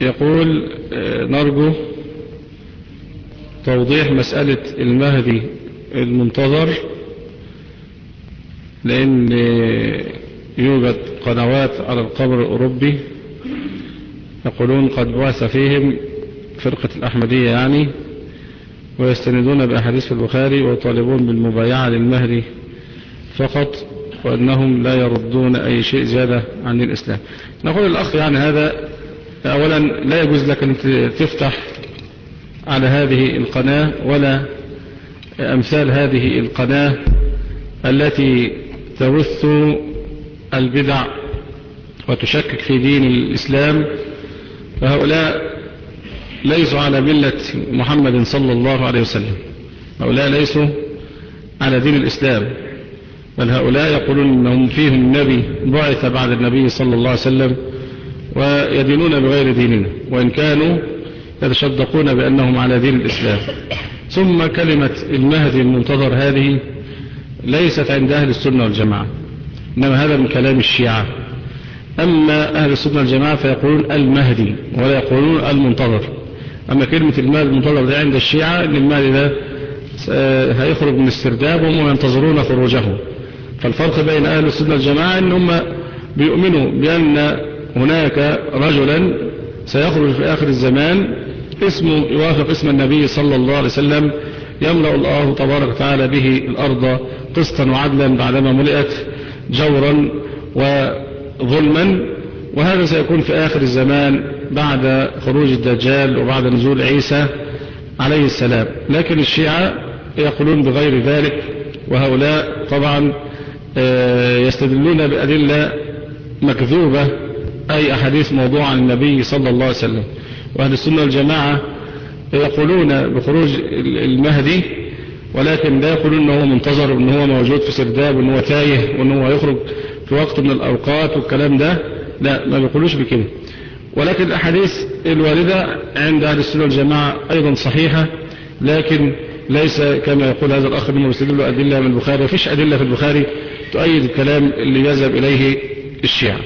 يقول نرجو توضيح مسألة المهدي المنتظر لأن يوجد قنوات على القبر الأوروبي يقولون قد بعث فيهم فرقة الأحمدية يعني ويستندون بأحاديث البخاري ويطالبون بالمبايعة للمهدي فقط وأنهم لا يردون أي شيء زيادة عن الإسلام. نقول الأخ يعني هذا أولا لا يجوز لك أن تفتح على هذه القناة ولا أمثال هذه القناة التي تبث البدع وتشكك في دين الإسلام. فهؤلاء ليسوا على ملة محمد صلى الله عليه وسلم. هؤلاء ليسوا على دين الإسلام بل هؤلاء يقولون أنهم فيهم نبي بعث بعد النبي صلى الله عليه وسلم ويدينون بغير ديننا وإن كانوا يتشدقون بأنهم على دين الإسلام. ثم كلمة المهدي المنتظر هذه ليست عند أهل السنة والجماعة إنما هذا من كلام الشيعة. أما أهل السنة والجماعة فيقولون المهدي ولا يقولون المنتظر. أما كلمة المهدي المنتظر دي عند الشيعة أن المهدي ده هيخرج من السرداب وهم ينتظرون خروجه. فالفرق بين أهل السنة والجماعة أن هم بيؤمنوا بأن هناك رجلا سيخرج في آخر الزمان اسمه يوافق اسم النبي صلى الله عليه وسلم يملأ الله تبارك وتعالى به الأرض قسطا وعدلا بعدما ملئت جورا وظلما وهذا سيكون في آخر الزمان بعد خروج الدجال وبعد نزول عيسى عليه السلام. لكن الشيعة يقولون بغير ذلك وهؤلاء طبعا يستدلون بأدلة مكذوبة أي أحاديث موضوع عن النبي صلى الله عليه وسلم. وأهل السنة والجماعة يقولون بخروج المهدي ولكن لا يقولون أنه منتظر وأنه هو موجود في سرداب وأنه تايه وأنه يخرج في وقت من الأوقات والكلام ده. لا ما بيقولوش بكده. ولكن الأحاديث الواردة عند أهل السنة والجماعة أيضا صحيحة لكن ليس كما يقول هذا الأخ أنه يستدل أدلة من البخاري. وفيش أدلة في البخاري تؤيد الكلام اللي يذهب إليه الشيعة.